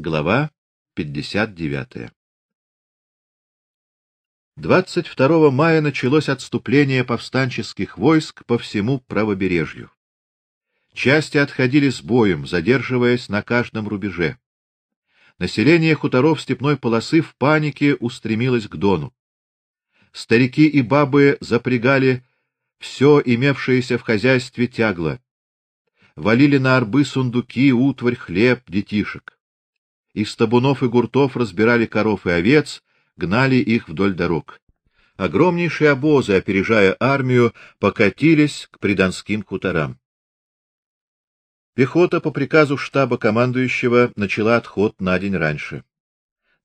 Глава 59. 22 мая началось отступление повстанческих войск по всему правобережью. Части отходили с боем, задерживаясь на каждом рубеже. Население хуторов степной полосы в панике устремилось к Дону. Старики и бабы запрягали все имевшееся в хозяйстве тягло. Валили на арбы сундуки, утварь, хлеб, детишек из табунов и гуртов разбирали коров и овец, гнали их вдоль дорог. Огромнейшие обозы, опережая армию, покатились к придонским хуторам. Пехота по приказу штаба командующего начала отход на день раньше.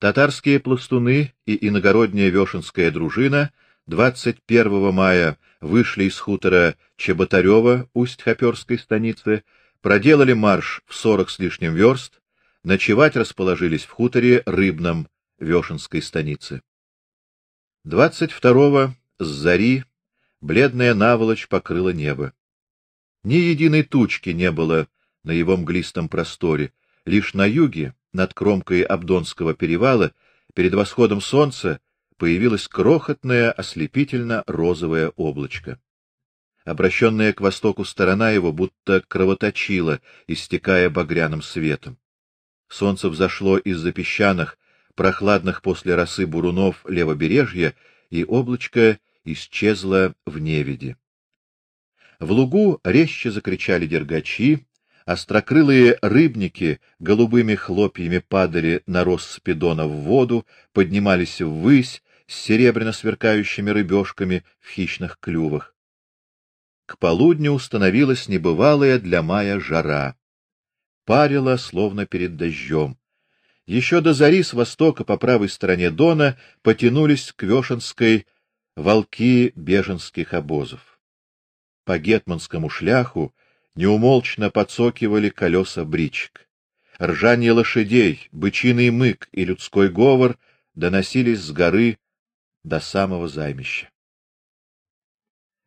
Татарские пластуны и иногородняя вешенская дружина 21 мая вышли из хутора Чеботарева, Усть-Хоперской станицы, проделали марш в сорок с лишним верст, Ночевать расположились в хуторе Рыбном Вешенской станицы. 22-го с зари бледная наволочь покрыла небо. Ни единой тучки не было на его мглистом просторе, лишь на юге, над кромкой Абдонского перевала, перед восходом солнца появилось крохотное ослепительно-розовое облачко. Обращенная к востоку сторона его будто кровоточила, истекая багряным светом. Солнце взошло из-за песчаных, прохладных после росы бурунов левобережья, и облачко исчезло в невиде. В лугу резче закричали дергачи, острокрылые рыбники голубыми хлопьями падали на россыпи дона в воду, поднимались ввысь с серебряно сверкающими рыбешками в хищных клювах. К полудню установилась небывалая для мая жара парило, словно перед дождем. Еще до зари с востока по правой стороне Дона потянулись к Вешенской волки беженских обозов. По гетманскому шляху неумолчно подсокивали колеса бричек. Ржание лошадей, бычиный мык и людской говор доносились с горы до самого займища.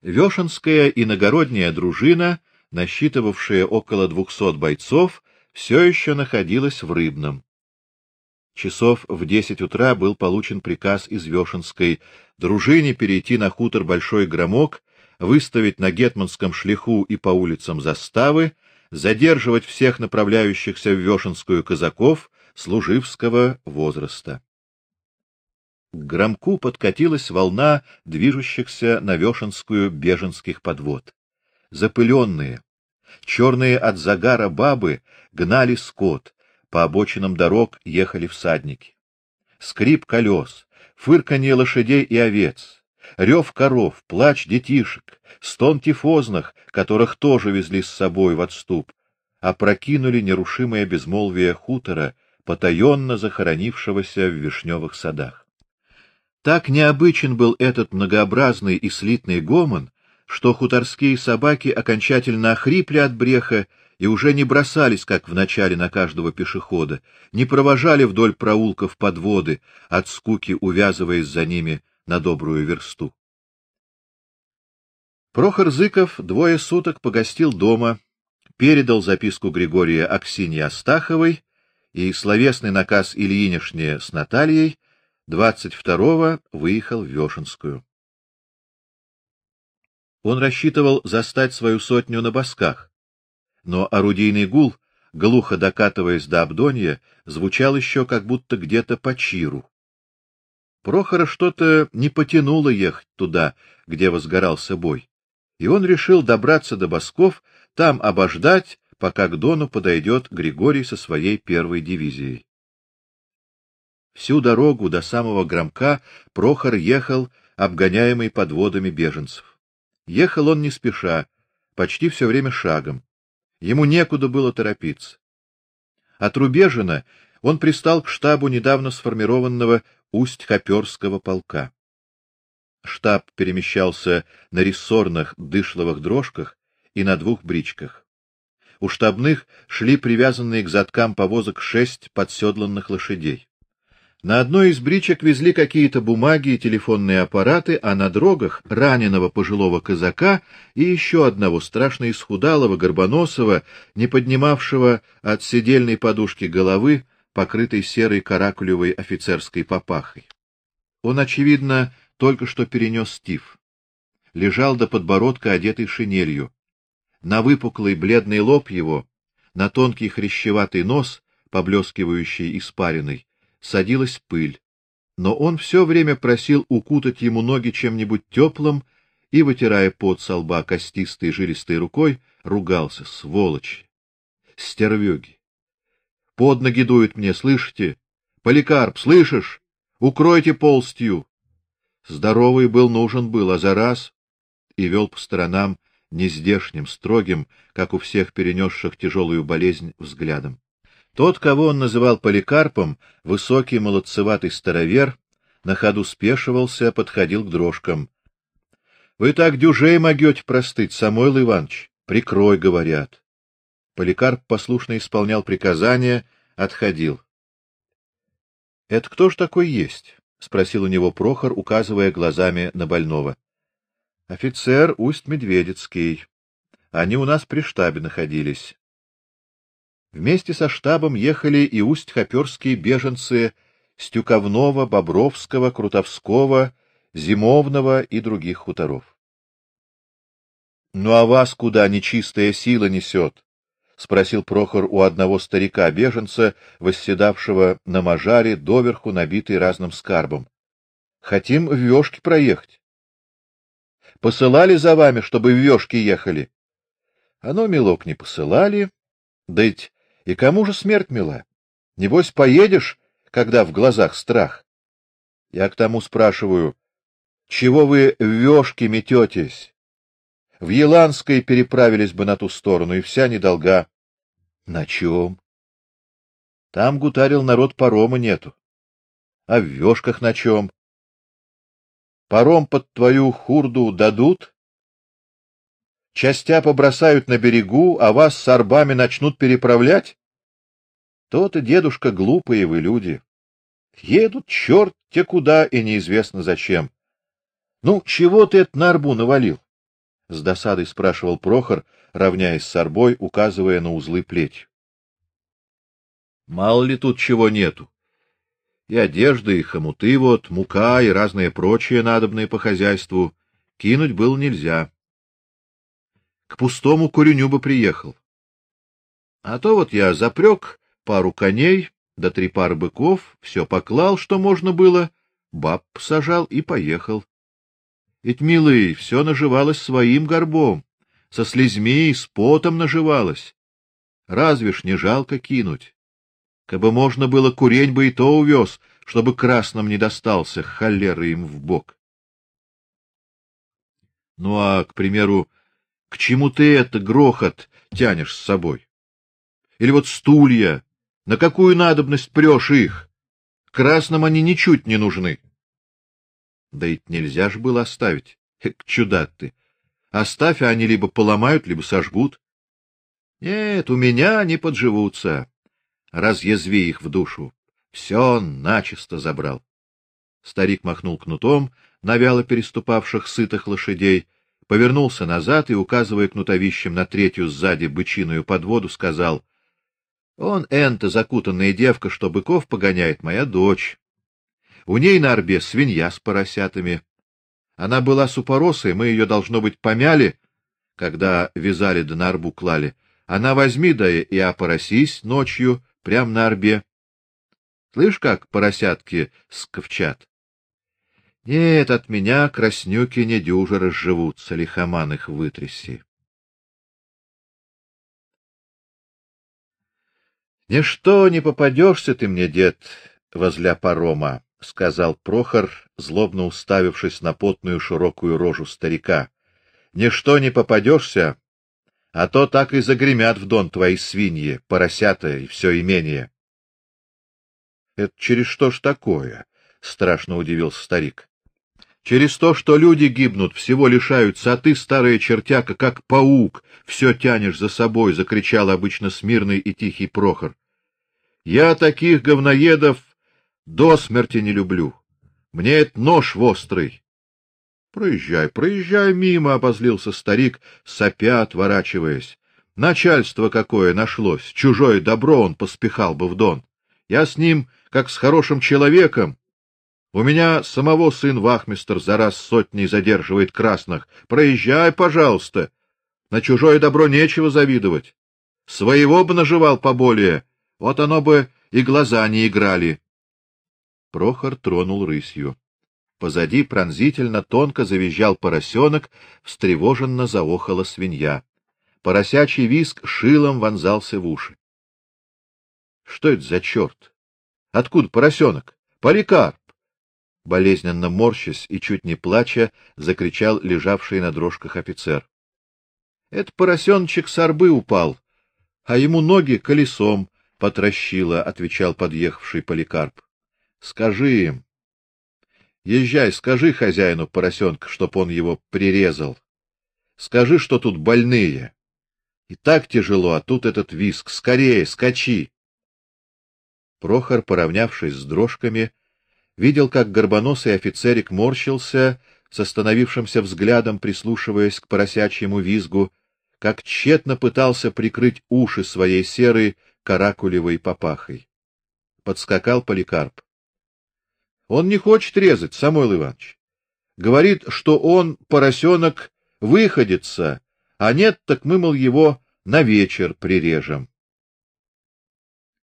Вешенская иногородняя дружина, насчитывавшая около двухсот бойцов, все еще находилась в Рыбном. Часов в десять утра был получен приказ из Вешенской дружине перейти на хутор Большой Громок, выставить на гетманском шлиху и по улицам заставы, задерживать всех направляющихся в Вешенскую казаков служивского возраста. К Громку подкатилась волна движущихся на Вешенскую беженских подвод. Запыленные, Черные от загара бабы гнали скот, по обочинам дорог ехали всадники. Скрип колес, фырканье лошадей и овец, рев коров, плач детишек, стон тифозных, которых тоже везли с собой в отступ, опрокинули нерушимое безмолвие хутора, потаенно захоронившегося в вишневых садах. Так необычен был этот многообразный и слитный гомон, что хуторские собаки окончательно охрипли от бреха и уже не бросались, как в начале на каждого пешехода, не провожали вдоль проулков подводы, от скуки увязываясь за ними на добрую версту. Прохор Зыков двое суток погостил дома, передал записку Григория Аксинье Астаховой и словесный наказ Ильинишне с Натальей 22-го выехал в Вешенскую. Он рассчитывал застать свою сотню на босках, но орудийный гул, глухо докатываясь до Абдонья, звучал еще как будто где-то по Чиру. Прохора что-то не потянуло ехать туда, где возгорался бой, и он решил добраться до босков, там обождать, пока к Дону подойдет Григорий со своей первой дивизией. Всю дорогу до самого Громка Прохор ехал, обгоняемый подводами беженцев. Ехал он не спеша, почти все время шагом. Ему некуда было торопиться. От Рубежина он пристал к штабу недавно сформированного Усть-Хоперского полка. Штаб перемещался на рессорных дышловых дрожках и на двух бричках. У штабных шли привязанные к задкам повозок шесть подседланных лошадей. На одной из бричек везли какие-то бумаги и телефонные аппараты, а на дрогах раненого пожилого казака и еще одного страшно исхудалого горбоносого, не поднимавшего от седельной подушки головы, покрытый серой каракулевой офицерской папахой. Он очевидно только что перенес тиф. Лежал до подбородка одетый шинелью. На выпуклый бледный лоб его, на тонкий хрящеватый нос, поблескивающий испариной, садилась пыль. Но он все время просил укутать ему ноги чем-нибудь теплым и вытирая пот со лба костистой жилистой рукой, ругался: "Сволочи! Стервёги! Под ноги дуют мне, слышите? Поликарп, слышишь? Укройте полстью!" Здоровый был нужен был, а за раз и вел по сторонам нездешним, строгим, как у всех перенесших тяжелую болезнь, взглядом. Тот, кого он называл Поликарпом, высокий молодцеватый старовер, на ходу спешивался, подходил к дрожкам. Вы так дюжей могете простыть, Самойл Иванович. Прикрой, говорят. Поликарп послушно исполнял приказания, отходил. Это кто ж такой есть? спросил у него Прохор, указывая глазами на больного. Офицер Усть-Медведецкий. Они у нас при штабе находились. Вместе со штабом ехали и усть-хоперские беженцы Стюковного, Бобровского, Крутовского, Зимовного и других хуторов. Ну а вас куда нечистая сила несет? спросил Прохор у одного старика-беженца, восседавшего на мажаре, доверху набитый разным скарбом. Хотим в Вёшки проехать. Посылали за вами, чтобы в Вёшки ехали. Оно милок не посылали, да ведь и кому же смерть мила? Небось поедешь, когда в глазах страх. Я к тому спрашиваю: чего вы в вёшки мететесь? В Еланской переправились бы на ту сторону, и вся недолга. На чем? Там гутарил народ парома нету. А в вёшках на чем? Паром под твою хурду дадут? Частя побросают на берегу, а вас с арбами начнут переправлять? То-то, дедушка, глупые вы люди. Едут черт те куда и неизвестно зачем. Ну, чего ты это на арбу навалил? с досадой спрашивал Прохор, равняясь с арбой, указывая на узлы плеть. Мало ли тут чего нету. И одежда, и хомуты вот, мука и разное прочее надобное по хозяйству кинуть было нельзя. К пустому куреню бы приехал. А то вот я запрёг пару коней, да три пары быков, все поклал, что можно было, баб сажал и поехал. Ведь, милый, все наживалось своим горбом, со слезьми и с потом наживалось. Разве ж не жалко кинуть? Кабы можно было, курень бы и то увез, чтобы красным не достался, холеры им в бок. Ну а, к примеру, к чему ты это грохот тянешь с собой? Или вот стулья, на какую надобность прешь их? Красным они ничуть не нужны. Да ведь нельзя ж было оставить. Эк, чудак ты. Оставь, а они либо поломают, либо сожгут. Нет, у меня не подживутся. Разъязви их в душу. Все начисто забрал. Старик махнул кнутом на вяло переступавших сытых лошадей, повернулся назад и, указывая кнутовищем на третью сзади бычиную подводу, сказал: "Он энта закутанная девка, что быков погоняет, моя дочь. У ней на орбе свинья с поросятами. Она была супоросой, мы ее должно быть помяли, когда вязали да на орбу клали. Она возьми да и опоросись ночью прямо на орбе. Слышь, как поросятки сковчат. Нет, от меня краснюки не дюже разживутся, лихоман их вытряси. Ничто не попадешься ты мне, дед, возле парома. — сказал Прохор, злобно уставившись на потную широкую рожу старика. — Ничто не попадешься, а то так и загремят в дон твои свиньи, поросята и все имение. — Это через что ж такое? — страшно удивился старик. — Через то, что люди гибнут, всего лишаются, а ты, старая чертяка, как паук, все тянешь за собой, — закричал обычно смирный и тихий Прохор. — Я таких говноедов до смерти не люблю. Мне это нож острый. Проезжай, проезжай мимо, обозлился старик, сопя отворачиваясь. Начальство какое нашлось, чужое добро он поспехал бы в дон. Я с ним, как с хорошим человеком. У меня самого сын вахмистр за раз сотней задерживает красных. Проезжай, пожалуйста. На чужое добро нечего завидовать. Своего бы наживал поболее, вот оно бы и глаза не играли. Прохор тронул рысью. Позади пронзительно тонко завизжал поросенок, встревоженно заохала свинья. Поросячий визг шилом вонзался в уши. Что это за черт? Откуда поросенок? Поликарп! Болезненно морщась и чуть не плача, закричал лежавший на дрожках офицер. Это поросеночек с арбы упал, а ему ноги колесом потрощило, отвечал подъехавший Поликарп. Скажи им. Езжай, скажи хозяину поросенка, чтоб он его прирезал. Скажи, что тут больные. И так тяжело, а тут этот виск. Скорее, скачи. Прохор, поравнявшись с дрожками, видел, как горбоносый офицерик морщился, с остановившимся взглядом прислушиваясь к поросячьему визгу, как тщетно пытался прикрыть уши своей серой каракулевой папахой. Подскакал Поликарп. Он не хочет резать, Самойл Иванович. Говорит, что он поросенок выходится, а нет, так мы мол его на вечер прирежем.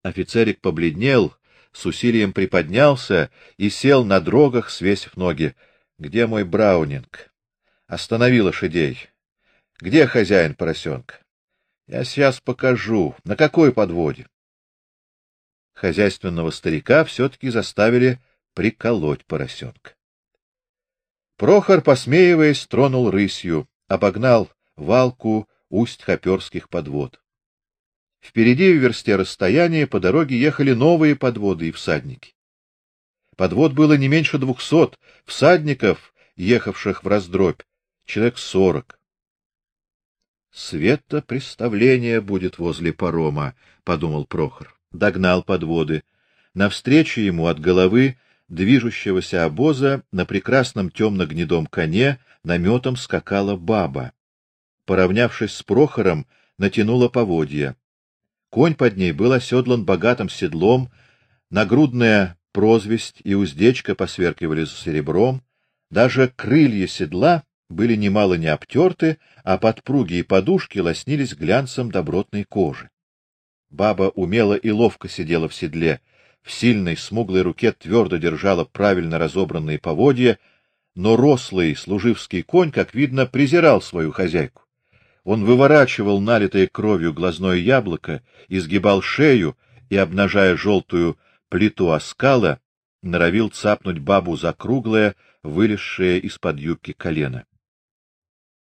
Офицерик побледнел, с усилием приподнялся и сел на дрогах, свесив ноги. Где мой браунинг? Останови лошадей. Где хозяин поросенка? Я сейчас покажу. На какой подводе? Хозяйственного старика все таки заставили приколоть поросенка. Прохор, посмеиваясь, тронул рысью, обогнал валку усть-хоперских подвод. Впереди в версте расстояния по дороге ехали новые подводы и всадники. Подвод было не меньше двухсот, всадников, ехавших в раздробь, человек сорок. Света представление будет возле парома, подумал Прохор. Догнал подводы. Навстречу ему от головы движущегося обоза на прекрасном темно-гнедом коне наметом скакала баба. Поравнявшись с Прохором, натянула поводья. Конь под ней был оседлан богатым седлом, нагрудная прозвесть и уздечка посверкивали серебром, даже крылья седла были немало не обтерты, а подпруги и подушки лоснились глянцем добротной кожи. Баба умело и ловко сидела в седле, в сильной смуглой руке твердо держала правильно разобранные поводья, но рослый служивский конь, как видно, презирал свою хозяйку. Он выворачивал налитое кровью глазное яблоко, изгибал шею и, обнажая желтую плиту оскала, норовил цапнуть бабу за круглое, вылезшее из-под юбки колено.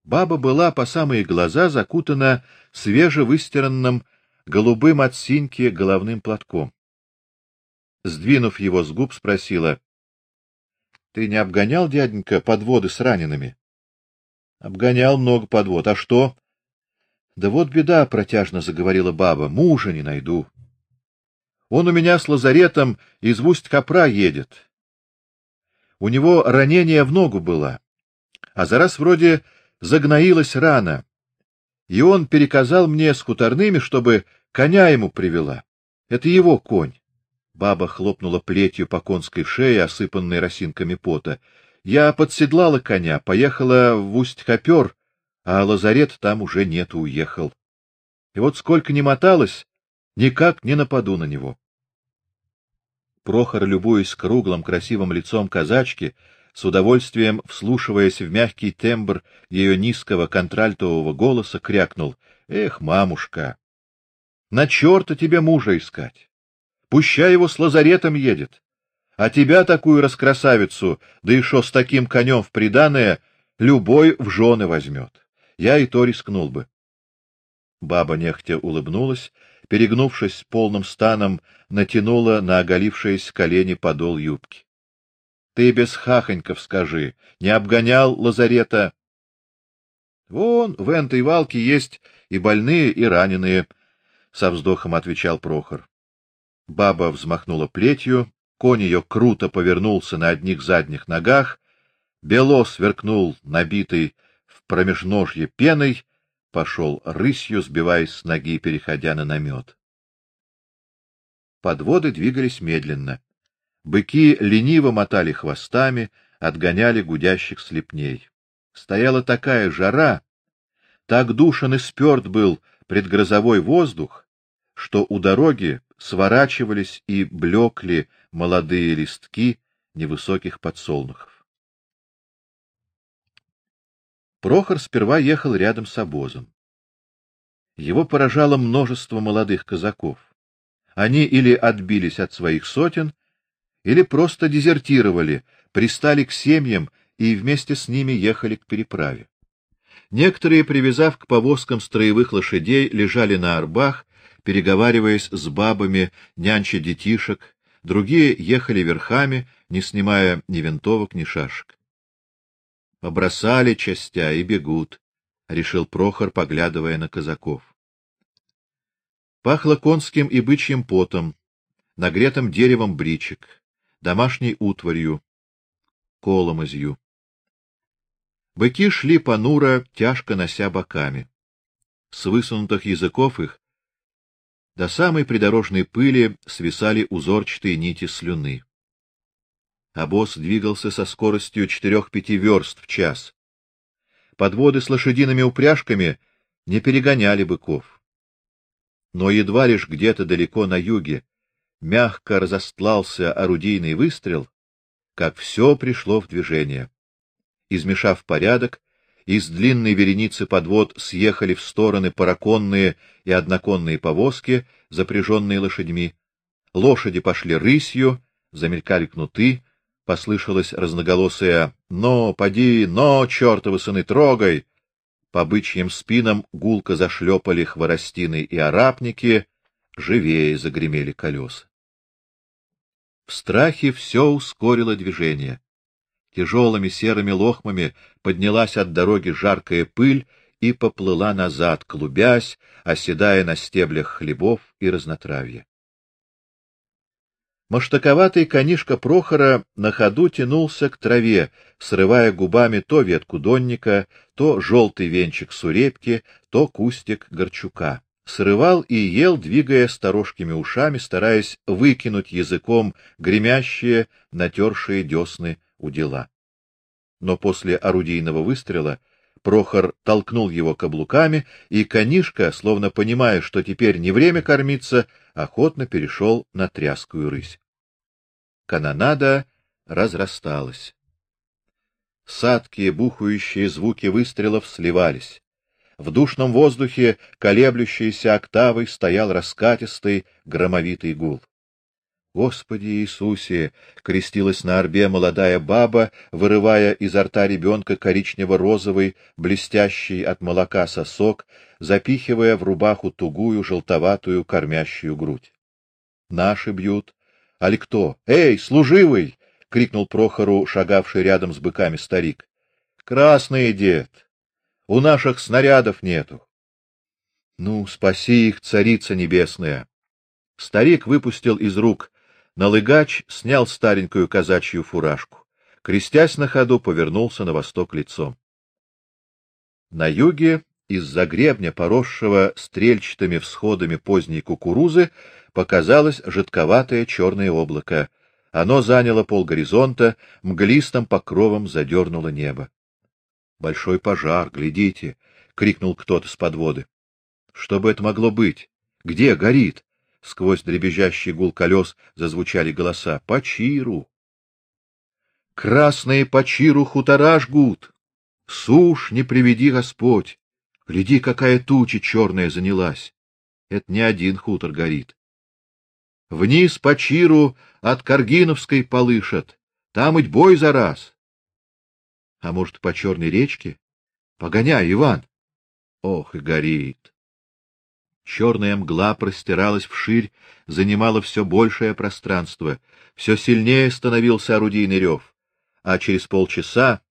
Баба была по самые глаза закутана свежевыстиранным голубым от синьки головным платком. Сдвинув его с губ, спросила: "Ты не обгонял, дяденька, подводы с ранеными?" "Обгонял много подвод. А что?" "Да вот беда", протяжно заговорила баба. "Мужа не найду. Он у меня с лазаретом из Усть-Копра едет. У него ранение в ногу было, а за раз вроде загноилась рана, и он переказал мне с хуторными, чтобы коня ему привела. Это его конь. Баба хлопнула плетью по конской шее, осыпанной росинками пота. Я подседлала коня, поехала в Усть-Хопер, а лазарет там уже нет, уехал. И вот сколько ни моталась, никак не нападу на него. Прохор, любуясь круглым красивым лицом казачки, с удовольствием вслушиваясь в мягкий тембр ее низкого контральтового голоса, крякнул: "Эх, мамушка, на чёрта тебе мужа искать. Пущай его с лазаретом едет. А тебя такую раскрасавицу, да еще с таким конем в приданое, любой в жены возьмет. Я и то рискнул бы". Баба нехотя улыбнулась, перегнувшись полным станом, натянула на оголившиеся колени подол юбки. Ты без хахоньков скажи, не обгонял лазарета? Вон в этой валке есть и больные, и раненые, со вздохом отвечал Прохор. Баба взмахнула плетью, конь ее круто повернулся на одних задних ногах, бело сверкнул набитый в промежножье пеной, пошел рысью, сбиваясь с ноги, переходя на намет. подводы двигались медленно. Быки лениво мотали хвостами, отгоняли гудящих слепней. Стояла такая жара, так душен и спёрт был предгрозовой воздух, что у дороги сворачивались и блекли молодые листки невысоких подсолнухов. Прохор сперва ехал рядом с обозом. Его поражало множество молодых казаков. Они или отбились от своих сотен, или просто дезертировали, пристали к семьям и вместе с ними ехали к переправе. Некоторые, привязав к повозкам строевых лошадей, лежали на арбах, переговариваясь с бабами, нянча детишек, другие ехали верхами, не снимая ни винтовок, ни шашек. Побросали частя и бегут, решил Прохор, поглядывая на казаков. Пахло конским и бычьим потом, нагретым деревом бричек, домашней утварью, коломозью. Быки шли понуро, тяжко нося боками. С высунутых языков их до самой придорожной пыли свисали узорчатые нити слюны. Обоз двигался со скоростью четырех-пяти верст в час. Подводы с лошадиными упряжками не перегоняли быков. Но едва лишь где-то далеко на юге мягко разостлался орудийный выстрел, как все пришло в движение. Измешав порядок, из длинной вереницы подвод съехали в стороны параконные и одноконные повозки, запряженные лошадьми. Лошади пошли рысью, замелькали кнуты, послышалось разноголосое: "Но, поди, но, чертовы сыны, трогай!" По бычьим спинам гулко зашлепали хворостины и арапники, живее загремели колеса. В страхе все ускорило движение. Тяжелыми серыми лохмами поднялась от дороги жаркая пыль и поплыла назад, клубясь, оседая на стеблях хлебов и разнотравья. Маштаковатый конишка Прохора на ходу тянулся к траве, срывая губами то ветку донника, то желтый венчик сурепки, то кустик горчука срывал и ел, двигая сторожкими ушами, стараясь выкинуть языком гремящие, натершие десны у дела. Но после орудийного выстрела Прохор толкнул его каблуками, и конишка, словно понимая, что теперь не время кормиться, охотно перешел на тряскую рысь. Канонада разрасталась. Садкие бухающие звуки выстрелов сливались. В душном воздухе, колеблющейся октавой, стоял раскатистый громовитый гул. Господи Иисусе, крестилась на орбе молодая баба, вырывая изо рта ребенка коричнево-розовый, блестящий от молока сосок, запихивая в рубаху тугую желтоватую кормящую грудь. Наши бьют. Али кто? Эй, служивый! крикнул Прохору, шагавший рядом с быками старик. Красный дед, у наших снарядов нету. Ну, спаси их, царица небесная. Старик выпустил из рук налыгач, снял старенькую казачью фуражку. Крестясь на ходу, повернулся на восток лицом. На юге из-за гребня, поросшего стрельчатыми всходами поздней кукурузы, показалось жидковатое черное облако. Оно заняло полгоризонта, мглистым покровом задернуло небо. Большой пожар, глядите, крикнул кто-то с подводы. Что бы это могло быть? Где горит? Сквозь дребезжащий гул колес зазвучали голоса: "По чиру!" Красные по чиру хутора жгут. Сушь не приведи Господь. Гляди, какая туча черная занялась. Это не один хутор горит. Вниз по чиру от Каргиновской полышат. Там и бой за раз. А может, по черной речке? Погоняй, Иван. Ох, и горит. Черная мгла простиралась вширь, занимала все большее пространство, все сильнее становился орудийный рев, а через полчаса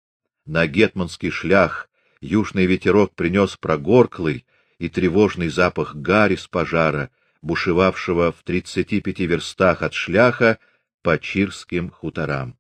на гетманский шлях южный ветерок принес прогорклый и тревожный запах гари с пожара, бушевавшего в тридцати пяти верстах от шляха по чирским хуторам.